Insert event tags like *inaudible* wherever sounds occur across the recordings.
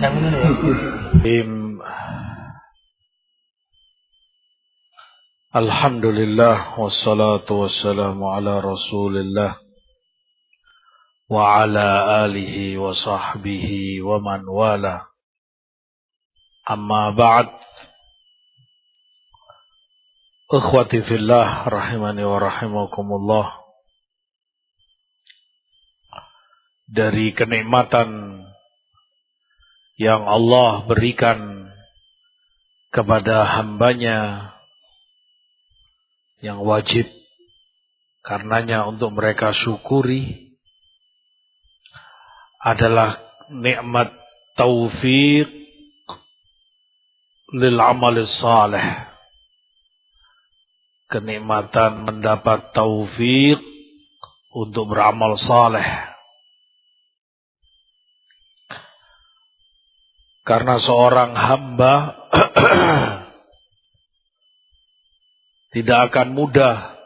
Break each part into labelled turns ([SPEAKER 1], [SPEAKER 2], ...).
[SPEAKER 1] Yang ini ya.
[SPEAKER 2] Alhamdulillah wassalatu wassalamu ala Rasulillah wa ala alihi wa sahbihi wa man wala. Amma ba'd. Ikhwati fillah rahimani wa rahimakumullah. Dari kenikmatan yang Allah berikan kepada hambanya yang wajib karenanya untuk mereka syukuri adalah nikmat taufik lil amal salih kenikmatan mendapat taufik untuk beramal saleh karena seorang hamba *clears throat* tidak akan mudah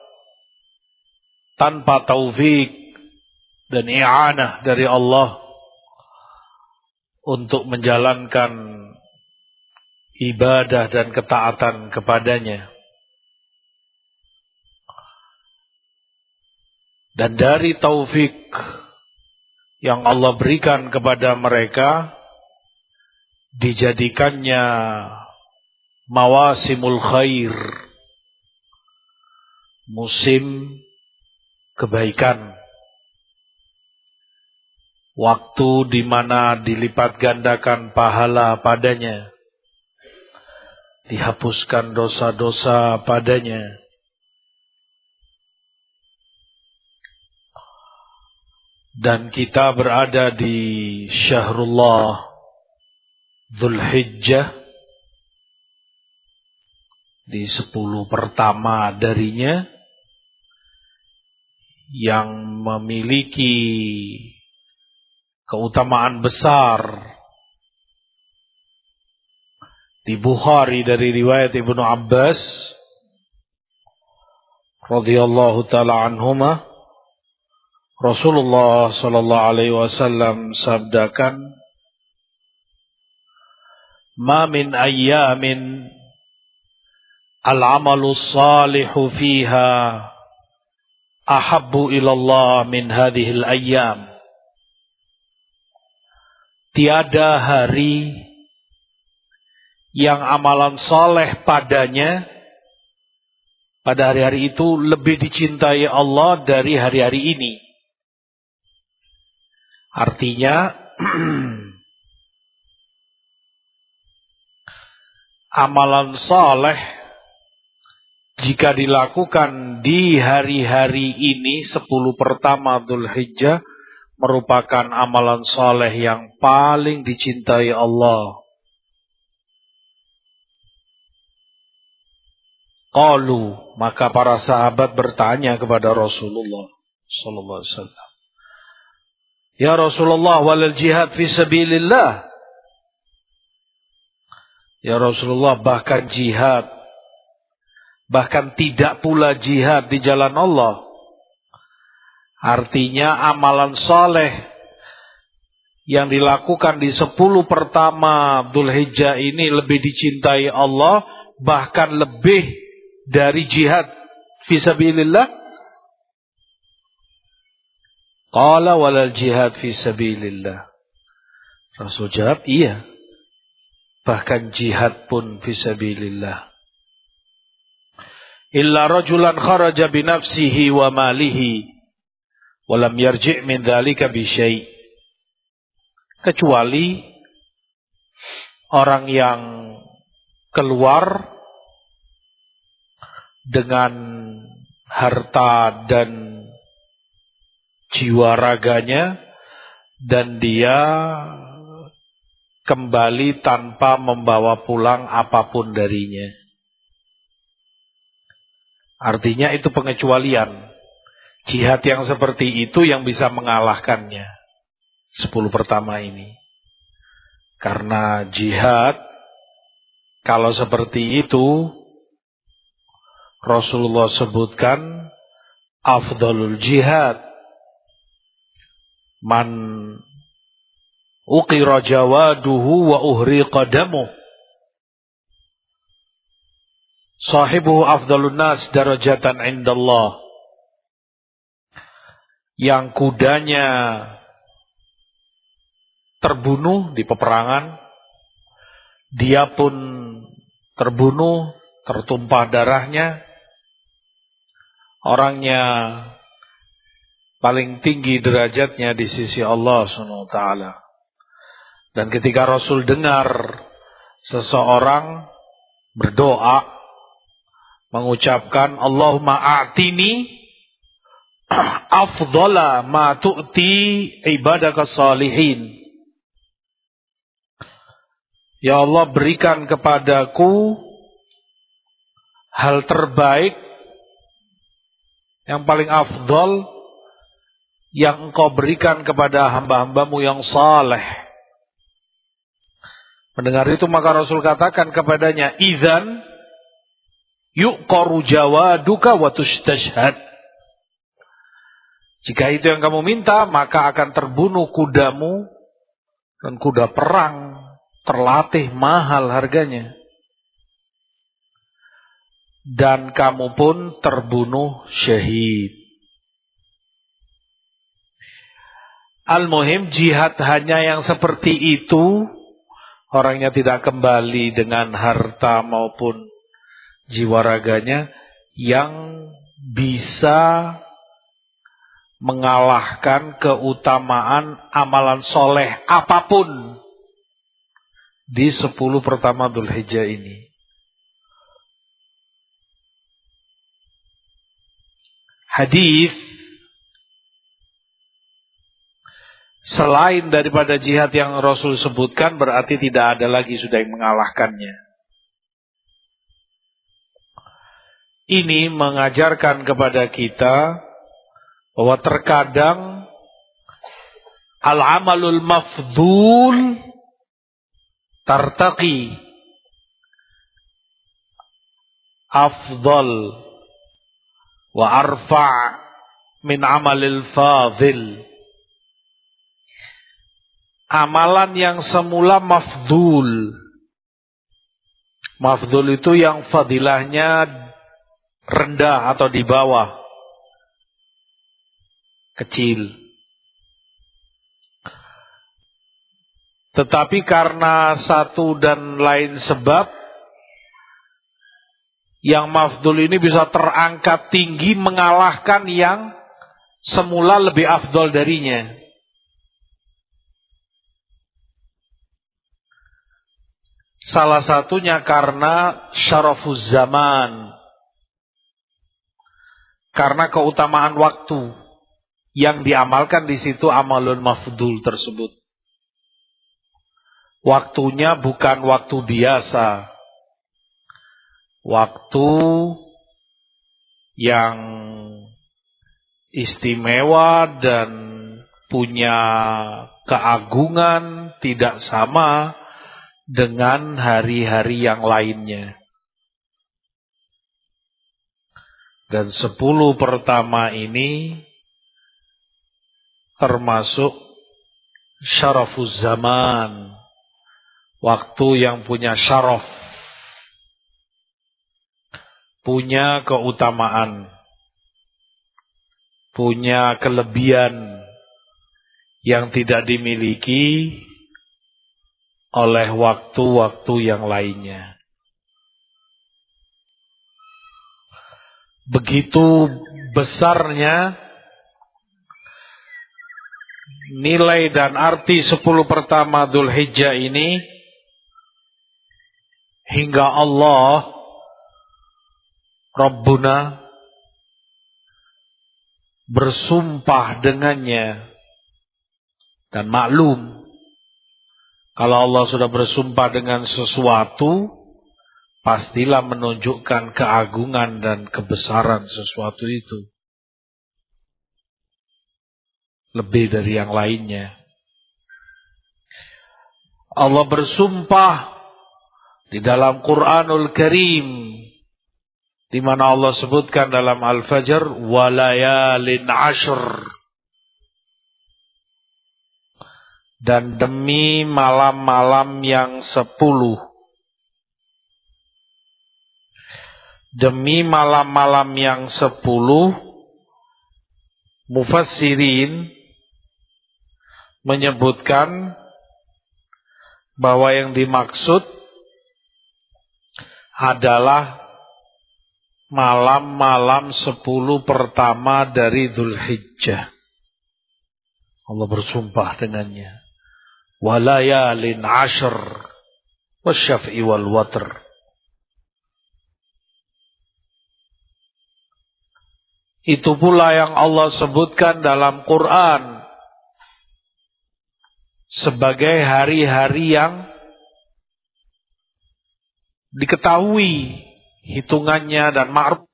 [SPEAKER 2] tanpa taufik dan i'anah dari Allah untuk menjalankan ibadah dan ketaatan kepadanya. Dan dari taufik yang Allah berikan kepada mereka dijadikannya mawasimul khair musim kebaikan. Waktu di mana dilipat gandakan pahala padanya. Dihapuskan dosa-dosa padanya. Dan kita berada di Syahrullah Zulhijjah di sepuluh pertama darinya yang memiliki keutamaan besar di Bukhari dari riwayat Ibnu Abbas radhiyallahu taala anhuma Rasulullah sallallahu alaihi wasallam sabdakan Ma min ayyamin al-amalu salihu fiha ahabbu ilallah min hadhil ayyam. Tiada hari yang amalan soleh padanya pada hari-hari itu lebih dicintai Allah dari hari-hari ini. Artinya *clears throat* amalan soleh jika dilakukan di hari-hari ini sepuluh pertama Dhul Hijjah merupakan amalan soleh yang paling dicintai Allah. Qalu maka para sahabat bertanya kepada Rasulullah sallallahu alaihi wasallam. Ya Rasulullah walal jihad fi sabilillah. Ya Rasulullah bahkan jihad Bahkan tidak pula jihad di jalan Allah. Artinya amalan soleh yang dilakukan di sepuluh pertama Dhul Hijjah ini lebih dicintai Allah. Bahkan lebih dari jihad fisabilillah. Qala walal jihad fisabilillah. Rasul jawab, iya. Bahkan jihad pun fisabilillah illa rajulan kharaja bi nafsihi wa malihi wa lam yarji' min dzalika bi syai' kecuali orang yang keluar dengan harta dan jiwa raganya dan dia kembali tanpa membawa pulang apa pun darinya. Artinya itu pengecualian. Jihad yang seperti itu yang bisa mengalahkannya. Sepuluh pertama ini. Karena jihad, kalau seperti itu, Rasulullah sebutkan, afdalul jihad. Man uqira jawaduhu wa uhri qadamu. Sahibuhu afdalun nas darajatan indallah. Yang kudanya terbunuh di peperangan dia pun terbunuh tertumpah darahnya. Orangnya paling tinggi derajatnya di sisi Allah Subhanahu wa taala dan ketika Rasul dengar seseorang berdoa mengucapkan Allahumma a'tini *clears throat* afdala ma tu'ti ibadaka salihin. Ya Allah berikan kepadaku hal terbaik yang paling afdol yang engkau berikan kepada hamba-hambamu yang saleh. Mendengar itu maka Rasul katakan kepadanya, "Idzan yuqaru jawaduka wa tustashhad." Jika itu yang kamu minta, maka akan terbunuh kudamu dan kuda perang terlatih mahal harganya. Dan kamu pun terbunuh syahid. Al-Muhim jihad hanya yang seperti itu orangnya tidak kembali dengan harta maupun jiwa raganya yang bisa mengalahkan keutamaan amalan soleh apa pun di sepuluh pertama Dhul Hijjah ini. Hadis Selain daripada jihad yang Rasul sebutkan berarti tidak ada lagi sudah yang mengalahkannya. Ini mengajarkan kepada kita bahwa terkadang al-amalul mafdul tartaqi afdal wa arfa' min amalil fadil amalan yang semula mafdul. Mafdul itu yang fadilahnya rendah atau di bawah. Kecil. Tetapi karena satu dan lain sebab, yang mafdul ini bisa terangkat tinggi mengalahkan yang semula lebih afdol darinya. Salah satunya karena syarafuz zaman. Karena keutamaan waktu yang diamalkan di situ amalun mafdul tersebut. Waktunya bukan waktu biasa. Waktu yang istimewa dan punya keagungan tidak sama dengan hari-hari yang lainnya. Dan sepuluh pertama ini termasuk syarafuz zaman. Waktu yang punya syaraf. Punya keutamaan. Punya kelebihan yang tidak dimiliki oleh waktu-waktu yang lainnya. Begitu besarnya nilai dan arti sepuluh pertama Dhul Hijjah ini hingga Allah Rabbuna bersumpah dengannya dan maklum kalau Allah sudah bersumpah dengan sesuatu, pastilah menunjukkan keagungan dan kebesaran sesuatu itu. Lebih dari yang lainnya. Allah bersumpah di dalam Quranul Karim di mana Allah sebutkan dalam Al-Fajr walayalin ashr dan demi malam-malam yang sepuluh. Demi malam-malam yang sepuluh, mufassirin menyebutkan bahwa yang dimaksud adalah malam-malam sepuluh pertama dari Zulhijjah. Allah bersumpah dengannya walayalin ashar wasyaf'i wal watr. Itu pula yang Allah sebutkan dalam Quran sebagai hari-hari yang diketahui hitungannya dan ma'ruf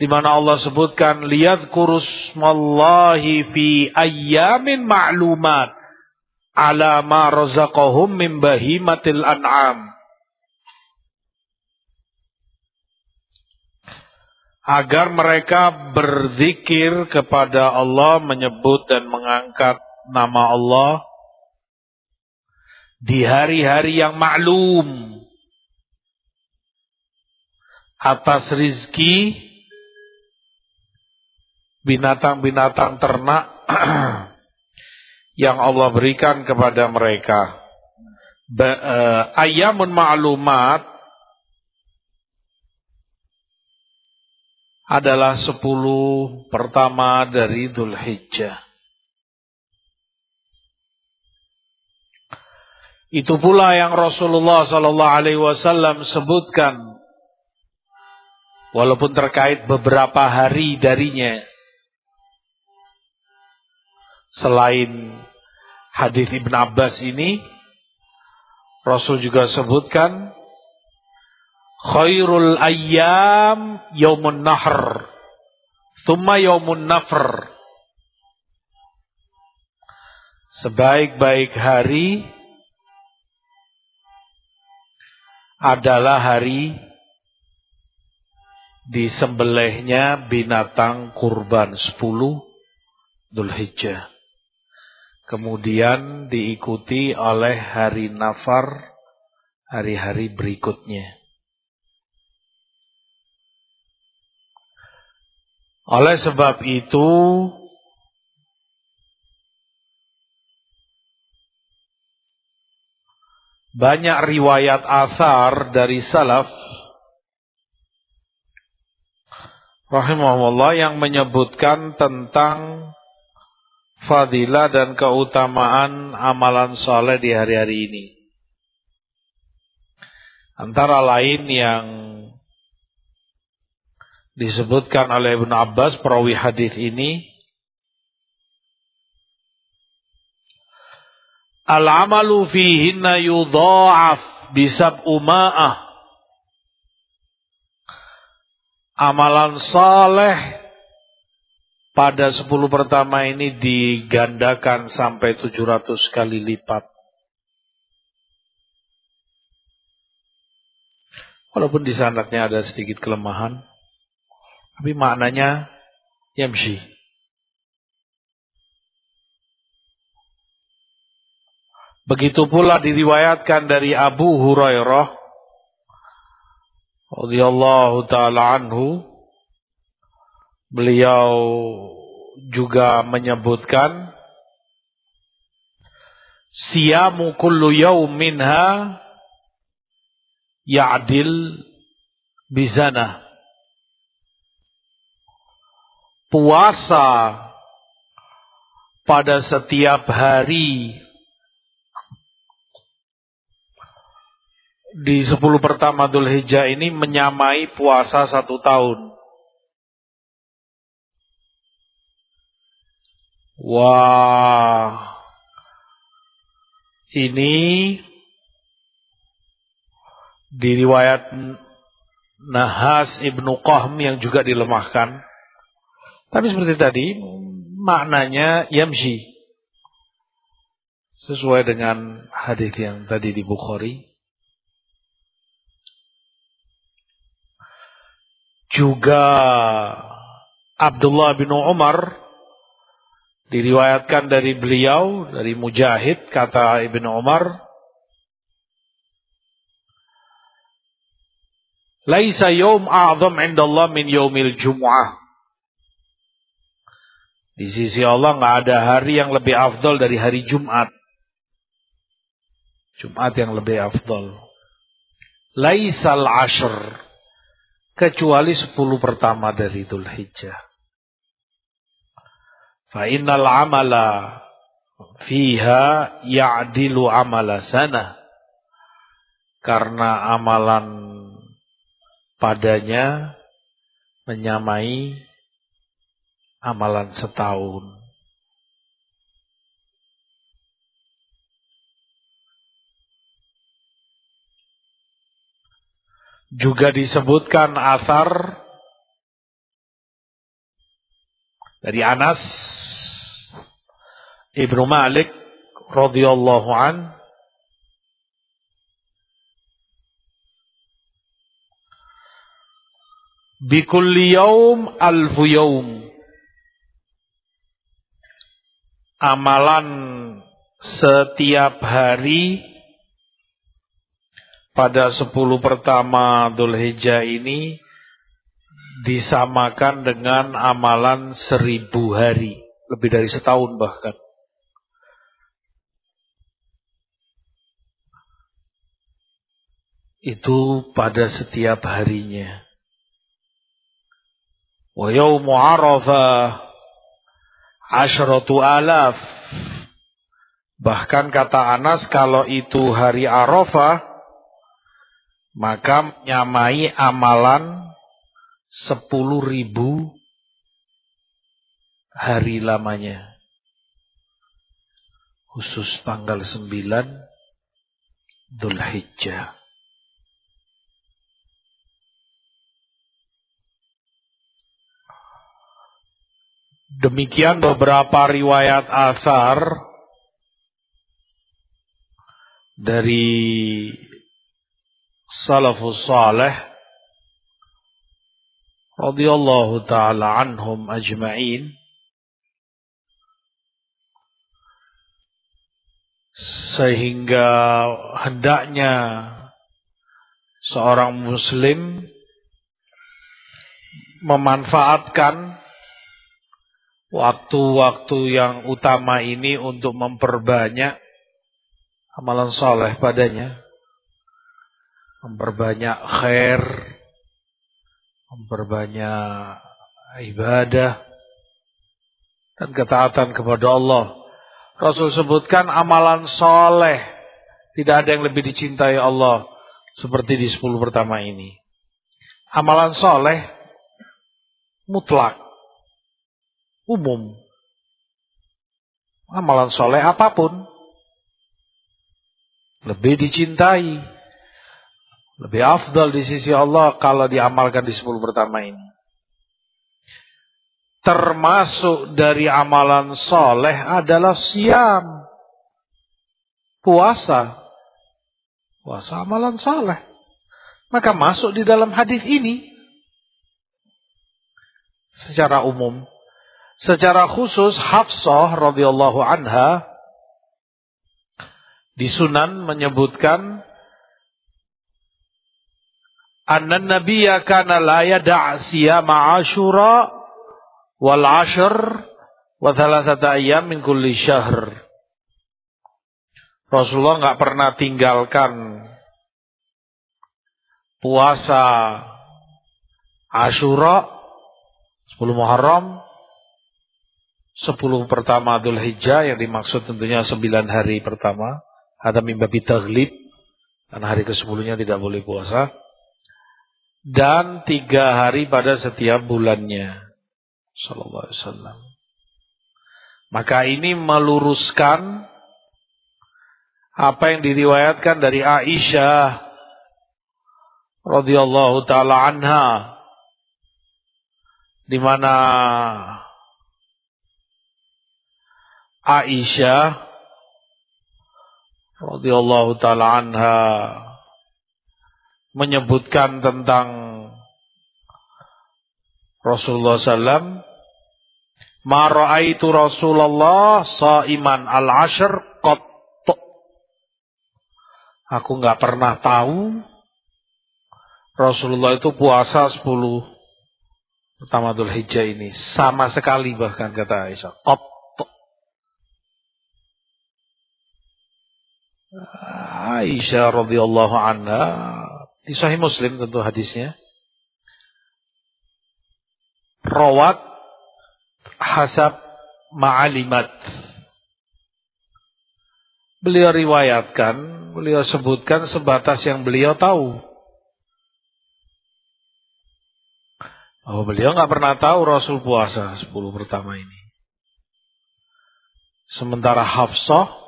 [SPEAKER 2] di mana Allah sebutkan liyadhkurusmallahi fi ayyamin ma'lumat ala ma razaqahum min bahimatil an'am. Agar mereka berzikir kepada Allah menyebut dan mengangkat nama Allah di hari-hari yang maklum atas rizki binatang-binatang ternak *clears throat* yang Allah berikan kepada mereka. Uh, ayamun ma'lumat adalah sepuluh pertama dari Dhul Hijjah. Itu pula yang Rasulullah Sallallahu Alaihi Wasallam sebutkan, walaupun terkait beberapa hari darinya. Selain hadis Ibn Abbas ini, Rasul juga sebutkan khairul ayyam yaumun nahr thumma yaumun nafr. Sebaik-baik hari adalah hari disembelihnya binatang kurban 10 Dzulhijjah Kemudian diikuti oleh hari nafar, hari-hari berikutnya. Oleh sebab itu, banyak riwayat asar dari salaf rahimahullah yang menyebutkan tentang fadilah dan keutamaan amalan soleh di hari-hari ini. Antara lain yang disebutkan oleh Ibn Abbas perawi hadis ini Al-amalu fihinna yudha'af bisab uma'ah Amalan saleh pada 10 pertama ini digandakan sampai 700 kali lipat. Walaupun di sanadnya ada sedikit kelemahan, tapi maknanya yamshi. Begitu pula diriwayatkan dari Abu Hurairah radhiyallahu taala anhu Beliau juga menyebutkan siyamu kullu yauminha ya'dil bizana. Puasa pada setiap hari di sepuluh pertama Dhul Hijjah ini menyamai puasa satu tahun. Wah, ini di riwayat Nahas ibnu Qahm yang juga dilemahkan. Tapi seperti tadi, maknanya yamshi. Sesuai dengan hadis yang tadi di Bukhari. Juga Abdullah bin Umar Diriwayatkan dari beliau, dari Mujahid, kata Ibn Umar, Laisa yawm a'zam indallah min yawmil jum'ah. Di sisi Allah nggak ada hari yang lebih afdol dari hari Jumat. Jumat yang lebih afdol. Laisal ashr. Kecuali sepuluh pertama dari Dhul Hijjah. Fa innal amala fiha ya'dilu amala sana. Karena amalan padanya menyamai amalan setahun. Juga disebutkan asar dari Anas Ibnu Malik radhiyallahu an Bikulli yaum alfu yaum Amalan setiap hari pada sepuluh pertama Dhul Hijjah ini disamakan dengan amalan seribu hari. Lebih dari setahun bahkan. Itu pada setiap harinya. Wa yawmu arafah asyratu alaf. Bahkan kata Anas kalau itu hari Arafah maka nyamai amalan sepuluh ribu hari lamanya. Khusus tanggal sembilan Dhul Hijjah. Demikian beberapa riwayat asar dari salafus salih radhiyallahu taala anhum ajma'in. Sehingga hendaknya seorang muslim memanfaatkan waktu-waktu yang utama ini untuk memperbanyak amalan soleh padanya. Memperbanyak khair, memperbanyak ibadah, dan ketaatan kepada Allah. Rasul sebutkan amalan soleh. Tidak ada yang lebih dicintai Allah seperti di sepuluh pertama ini. Amalan soleh mutlak umum. Amalan soleh apa pun. Lebih dicintai. Lebih afdal di sisi Allah kalau diamalkan di sepuluh pertama ini. Termasuk dari amalan soleh adalah siam. Puasa. Puasa amalan soleh. Maka masuk di dalam hadis ini. Secara umum. Secara khusus Hafsah radhiyallahu anha di Sunan menyebutkan anna nabiyya kana la yada' siyama Asyura wal ashr wa thalathata ayyam min kulli syahr. Rasulullah enggak pernah tinggalkan puasa Asyura 10 Muharram sepuluh pertama Dhul Hijjah yang dimaksud tentunya sembilan hari pertama. Ada mimbabi taglib. Karena hari ke sepuluhnya tidak boleh puasa. Dan tiga hari pada setiap bulannya. Sallallahu Alaihi Wasallam. Maka ini meluruskan apa yang diriwayatkan dari Aisyah radhiyallahu taala anha di mana Aisyah radhiyallahu taala anha menyebutkan tentang Rasulullah SAW Ma ra'aitu Rasulullah sa'iman al-ashr qat. Aku nggak pernah tahu Rasulullah itu puasa 10 pertama Dhul Hijjah ini sama sekali bahkan kata Aisyah. Qat. Aisyah radhiyallahu anha di Sahih Muslim tentu hadisnya. Rawat hasab ma'alimat. Beliau riwayatkan, beliau sebutkan sebatas yang beliau tahu. Oh, beliau nggak pernah tahu Rasul puasa 10 pertama ini. Sementara Hafsah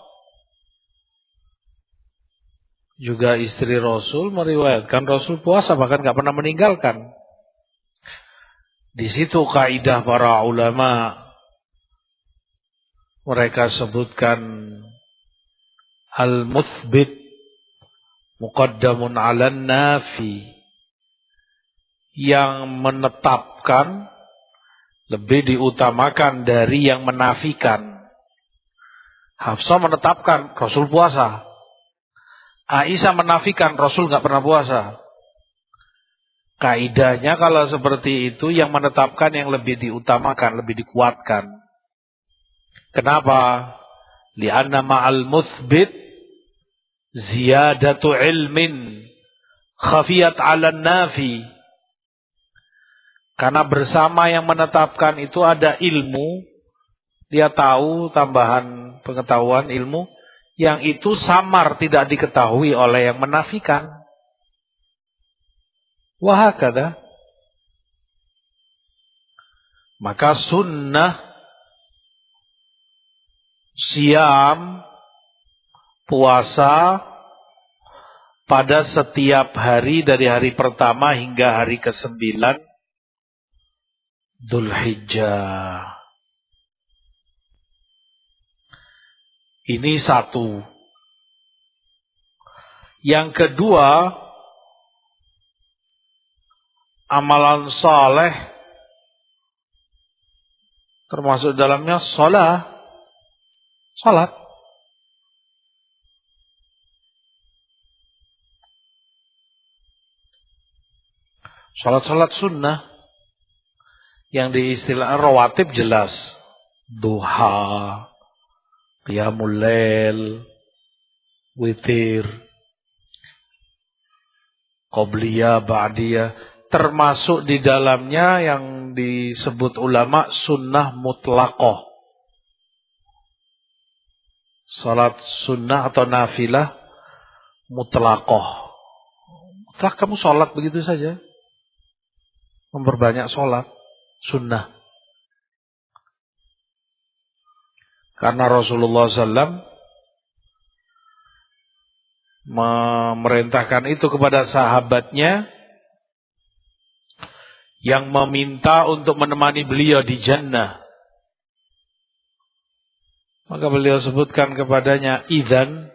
[SPEAKER 2] juga istri Rasul meriwayatkan Rasul puasa bahkan nggak pernah meninggalkan. Di situ kaidah para ulama mereka sebutkan al-muthbit muqaddamun 'alan nafi yang menetapkan lebih diutamakan dari yang menafikan. Hafsah menetapkan Rasul puasa. Aisyah menafikan Rasul nggak pernah puasa. Kaidahnya kalau seperti itu yang menetapkan yang lebih diutamakan, lebih dikuatkan. Kenapa? Lianna ma'al muthbit ziyadatu ilmin khafiyat 'ala nafi. Karena bersama yang menetapkan itu ada ilmu, dia tahu tambahan pengetahuan ilmu yang itu samar tidak diketahui oleh yang menafikan. Wahakada. Maka sunnah siam puasa pada setiap hari dari hari pertama hingga hari ke-9 Hijjah. Ini satu. Yang kedua, amalan saleh termasuk dalamnya sholat. Salat. Salat-salat sunnah yang diistilah rawatib jelas. Duha, Qiyamul Lail, Witir, Qobliyah, Ba'diyah, termasuk di dalamnya yang disebut ulama sunnah mutlakoh. Salat sunnah atau nafilah mutlakoh. Mutlak kamu sholat begitu saja. Memperbanyak sholat sunnah. Karena Rasulullah SAW memerintahkan itu kepada sahabatnya yang meminta untuk menemani beliau di jannah. Maka beliau sebutkan kepadanya, "Idzan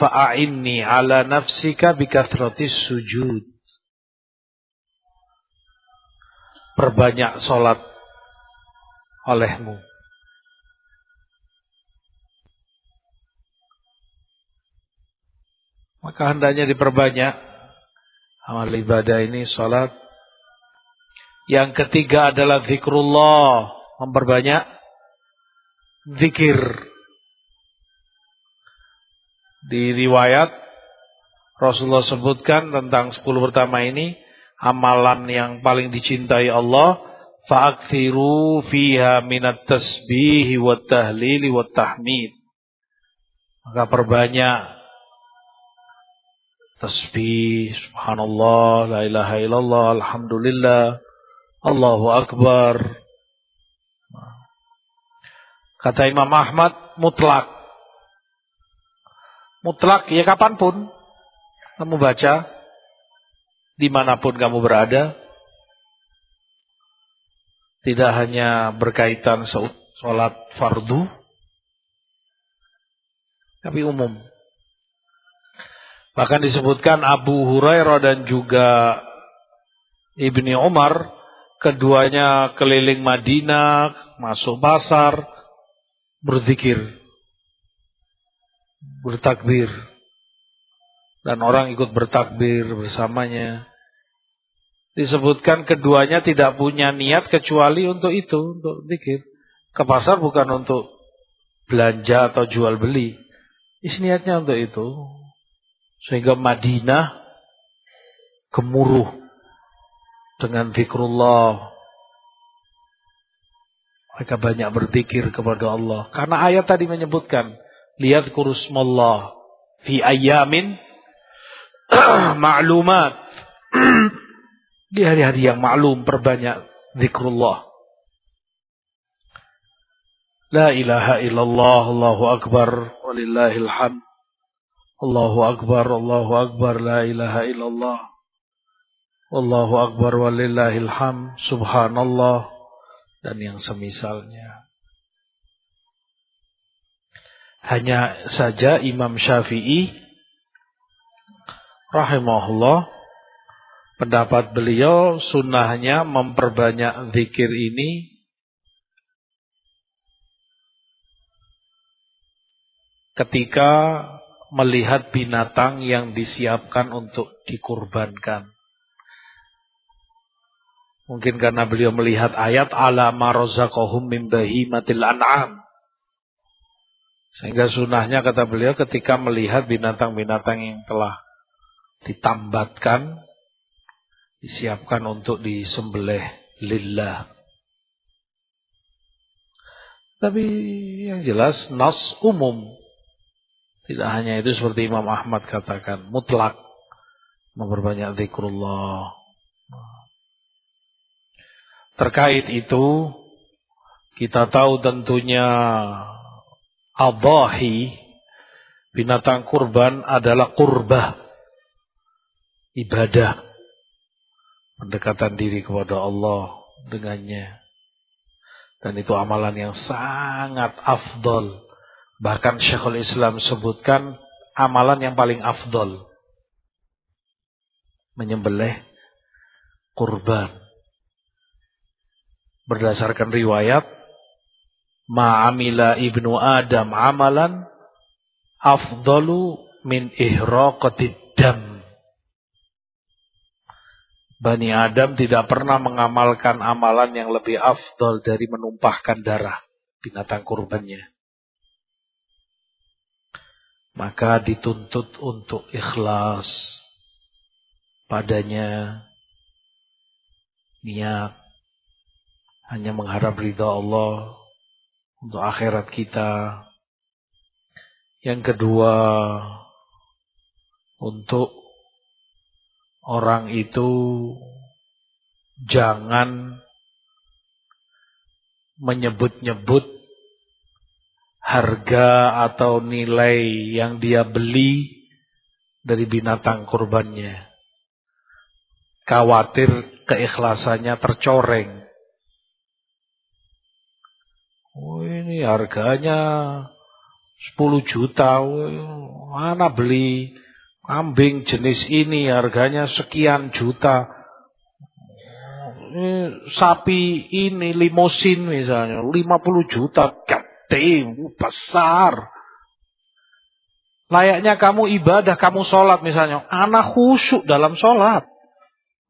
[SPEAKER 2] fa'inni ala nafsika bikathratis sujud." Perbanyak solat olehmu. Maka hendaknya diperbanyak amal ibadah ini salat. Yang ketiga adalah zikrullah, memperbanyak zikir. Di riwayat Rasulullah sebutkan tentang 10 pertama ini amalan yang paling dicintai Allah fa'akthiru fiha minat tasbih wa tahlili wa tahmid. Maka perbanyak tasbih, subhanallah, la ilaha illallah, alhamdulillah, Allahu akbar. Kata Imam Ahmad, mutlak. Mutlak, ya kapan pun. Kamu baca, di mana pun kamu berada. Tidak hanya berkaitan sholat fardu, tapi umum. Bahkan disebutkan Abu Hurairah dan juga Ibni Umar keduanya keliling Madinah, masuk pasar, berzikir, bertakbir. Dan orang ikut bertakbir bersamanya. Disebutkan keduanya tidak punya niat kecuali untuk itu, untuk zikir. Ke pasar bukan untuk belanja atau jual beli. Isi niatnya untuk itu. Sehingga Madinah gemuruh dengan zikrullah. Mereka banyak berzikir kepada Allah. Karena ayat tadi menyebutkan, lihat kurusmallah fi ayamin *clears throat* ma'lumat. *clears throat* Di hari-hari yang maklum perbanyak zikrullah. La ilaha illallah, Allahu akbar, walillahil Allahu akbar, Allahu akbar, la ilaha illallah. Allahu akbar walillahil ham, subhanallah dan yang semisalnya. Hanya saja Imam Syafi'i rahimahullah pendapat beliau sunnahnya memperbanyak zikir ini ketika melihat binatang yang disiapkan untuk dikurbankan. Mungkin karena beliau melihat ayat ala marozakohum min bahimatil an'am. Sehingga sunnahnya kata beliau ketika melihat binatang-binatang yang telah ditambatkan, disiapkan untuk disembelih lillah. Tapi yang jelas nas umum. Tidak hanya itu seperti Imam Ahmad katakan, mutlak memperbanyak zikrullah. Terkait itu, kita tahu tentunya abahi, binatang kurban adalah kurbah, ibadah, pendekatan diri kepada Allah dengannya. Dan itu amalan yang sangat afdol. Bahkan Syekhul Islam sebutkan amalan yang paling afdol. Menyembelih kurban berdasarkan riwayat ma'amila ibnu Adam amalan afdalu min ihraqatid dam Bani Adam tidak pernah mengamalkan amalan yang lebih afdol dari menumpahkan darah binatang kurbannya. Maka dituntut untuk ikhlas padanya niat hanya mengharap ridha Allah untuk akhirat kita. Yang kedua, untuk orang itu jangan menyebut-nyebut harga atau nilai yang dia beli dari binatang kurbannya. Khawatir keikhlasannya tercoreng. Oh ini harganya 10 juta. Mana beli kambing jenis ini harganya sekian juta. Sapi ini limosin misalnya 50 juta. Gede, besar. Layaknya kamu ibadah, kamu sholat misalnya. Anak khusyuk dalam sholat.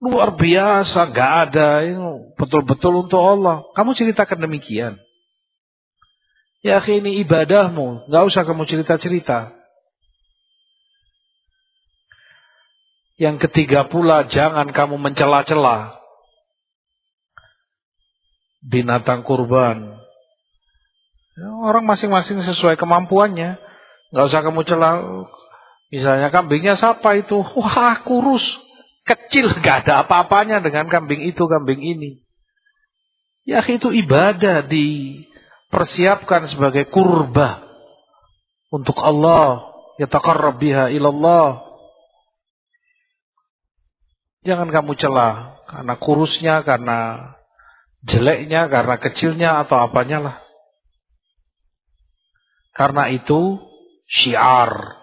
[SPEAKER 2] Luar biasa, gak ada. Betul-betul untuk Allah. Kamu ceritakan demikian. Ya ini ibadahmu, nggak usah kamu cerita-cerita. Yang ketiga pula jangan kamu mencela-cela binatang kurban. Ya, orang masing-masing sesuai kemampuannya. Nggak usah kamu cela. Misalnya kambingnya siapa itu? Wah kurus, kecil, gak ada apa-apanya dengan kambing itu, kambing ini. Ya itu ibadah di persiapkan sebagai kurba untuk Allah yataqarrab biha ilallah jangan kamu celah karena kurusnya karena jeleknya karena kecilnya atau apanya lah karena itu syiar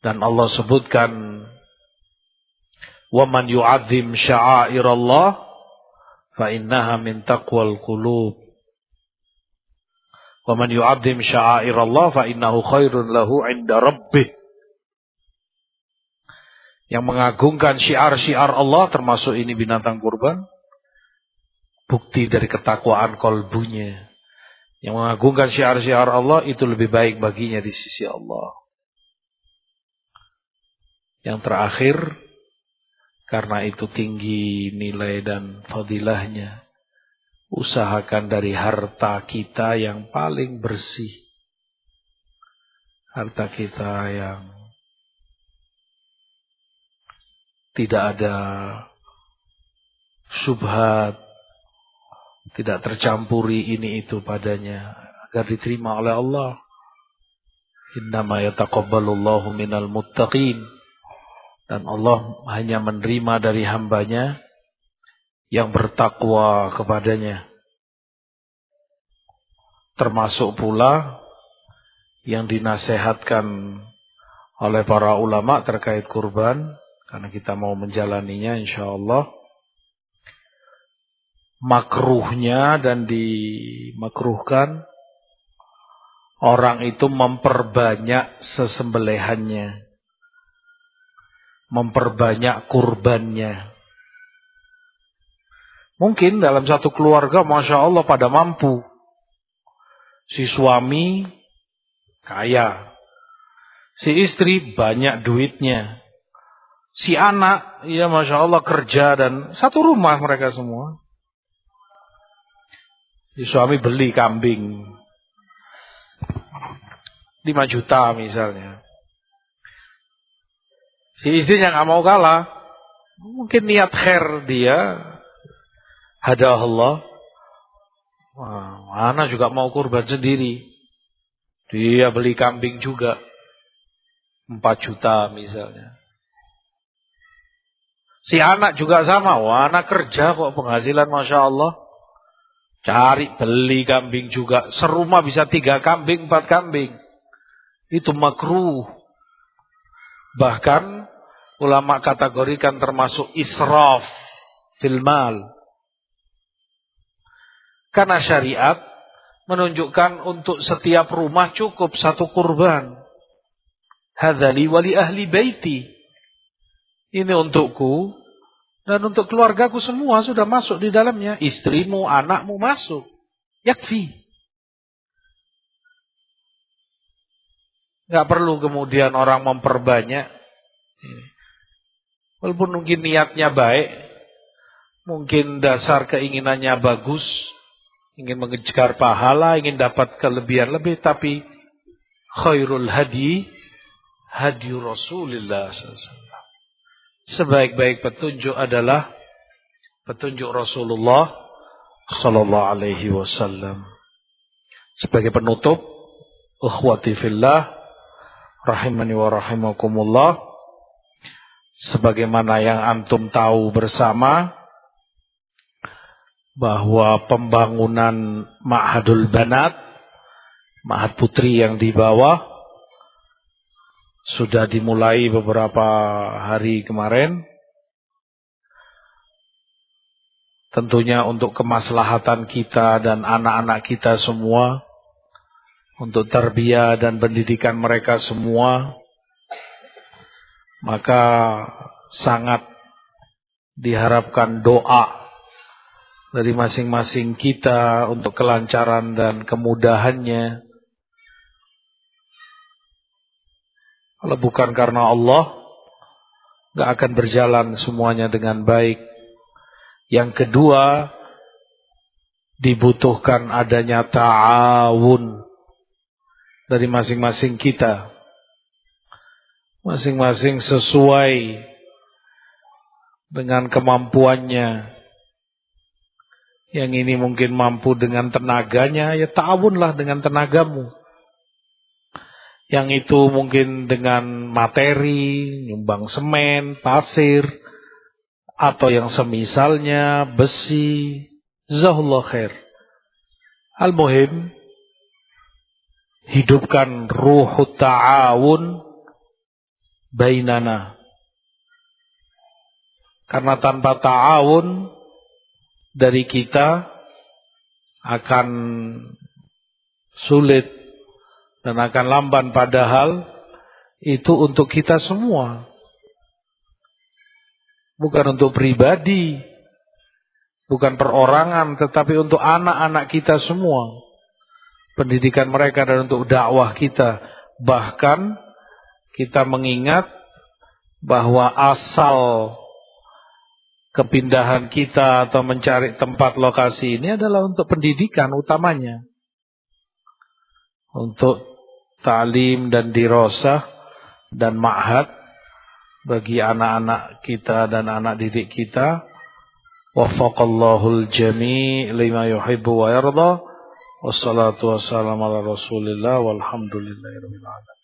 [SPEAKER 2] dan Allah sebutkan yu'azzim sya'airallah fa innaha min taqwal qulub. Wa man yu'azzim sya'airallah fa innahu khairun lahu 'inda rabbih. Yang mengagungkan syiar-syiar Allah termasuk ini binatang kurban bukti dari ketakwaan kolbunya. Yang mengagungkan syiar-syiar Allah itu lebih baik baginya di sisi Allah. Yang terakhir, karena itu tinggi nilai dan fadilahnya, usahakan dari harta kita yang paling bersih. Harta kita yang tidak ada subhat, tidak tercampuri ini itu padanya agar diterima oleh Allah. Innama minal muttaqin. Dan Allah hanya menerima dari hambanya yang bertakwa kepadanya. Termasuk pula yang dinasehatkan oleh para ulama terkait kurban. Karena kita mau menjalaninya insyaAllah makruhnya dan dimakruhkan orang itu memperbanyak sesembelihannya. Memperbanyak kurbannya. Mungkin dalam satu keluarga Masya Allah pada mampu. Si suami kaya. Si istri banyak duitnya. Si anak, ya Masya Allah kerja dan satu rumah mereka semua. Si suami beli kambing. 5 juta misalnya. Si istrinya nggak mau kalah. Mungkin niat khair dia. Ada Allah. Mana juga mau kurban sendiri. Dia beli kambing juga. 4 juta misalnya. Si anak juga sama. Wah, anak kerja kok penghasilan Masya Allah. Cari beli kambing juga. Serumah bisa tiga kambing, empat kambing. Itu makruh. Bahkan ulama kategorikan termasuk israf filmal. Karena syariat menunjukkan untuk setiap rumah cukup satu kurban. Hadali wali ahli baiti. Ini untukku dan untuk keluargaku semua sudah masuk di dalamnya. Istrimu, anakmu masuk. Yakfi. Gak perlu kemudian orang memperbanyak. Walaupun mungkin niatnya baik. Mungkin dasar keinginannya bagus. Ingin mengejar pahala, ingin dapat kelebihan lebih. Tapi khairul hadi, hadi Rasulullah SAW sebaik-baik petunjuk adalah petunjuk Rasulullah sallallahu alaihi wasallam. Sebagai penutup, ukhwati fillah rahimani wa rahimakumullah sebagaimana yang antum tahu bersama bahwa pembangunan Ma'hadul Banat Ma'had Putri yang di bawah sudah dimulai beberapa hari kemarin. Tentunya untuk kemaslahatan kita dan anak-anak kita semua. Untuk terbiak dan pendidikan mereka semua. Maka sangat diharapkan doa dari masing-masing kita untuk kelancaran dan kemudahannya Kalau bukan karena Allah, nggak akan berjalan semuanya dengan baik. Yang kedua, dibutuhkan adanya ta'awun dari masing-masing kita. Masing-masing sesuai dengan kemampuannya. Yang ini mungkin mampu dengan tenaganya, ya ta'awunlah dengan tenagamu. Yang itu mungkin dengan materi, nyumbang semen, pasir, atau yang semisalnya, besi, zahullah khair. Al-muhim, hidupkan ruh ta'awun bainana. Karena tanpa ta'awun dari kita akan sulit dan akan lamban padahal itu untuk kita semua. Bukan untuk pribadi, bukan perorangan, tetapi untuk anak-anak kita semua. Pendidikan mereka dan untuk dakwah kita. Bahkan kita mengingat bahwa asal kepindahan kita atau mencari tempat lokasi ini adalah untuk pendidikan utamanya. Untuk talim dan dirosah dan ma'had bagi anak-anak kita dan anak didik kita. Waffaqallahul jami' lima yuhibbu wa yarda. Wassalatu wassalamu ala rasulillah walhamdulillahi rabbil alamin.